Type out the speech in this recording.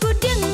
بودن